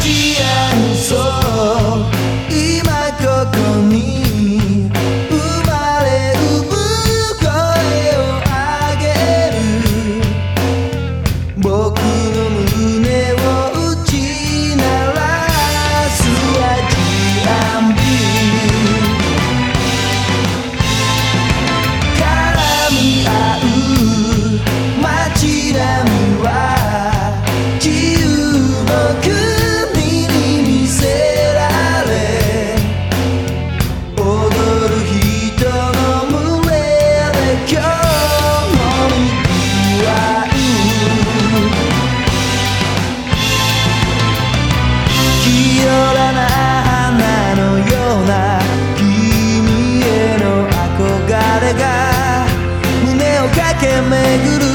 G が胸を駆け巡る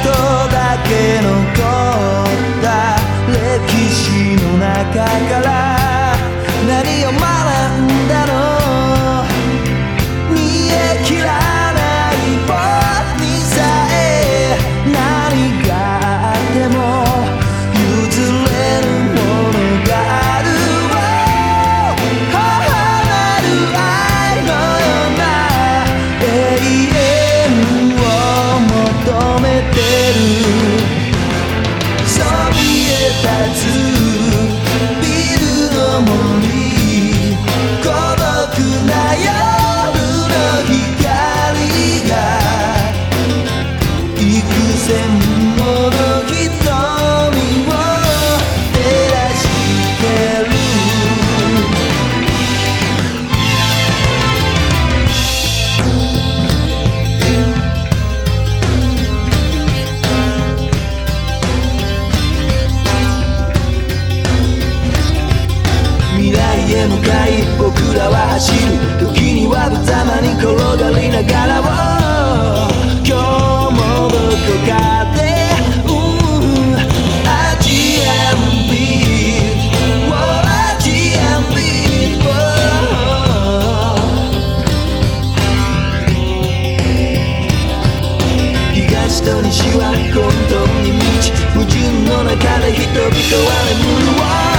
跡だけ残った歴史の中からへ向かい僕らは走る時には無様に転がりながらを今日もどこかで、うん、 Asian beat Asian beat 東と西は混沌に満ち矛盾の中で人々は眠るわ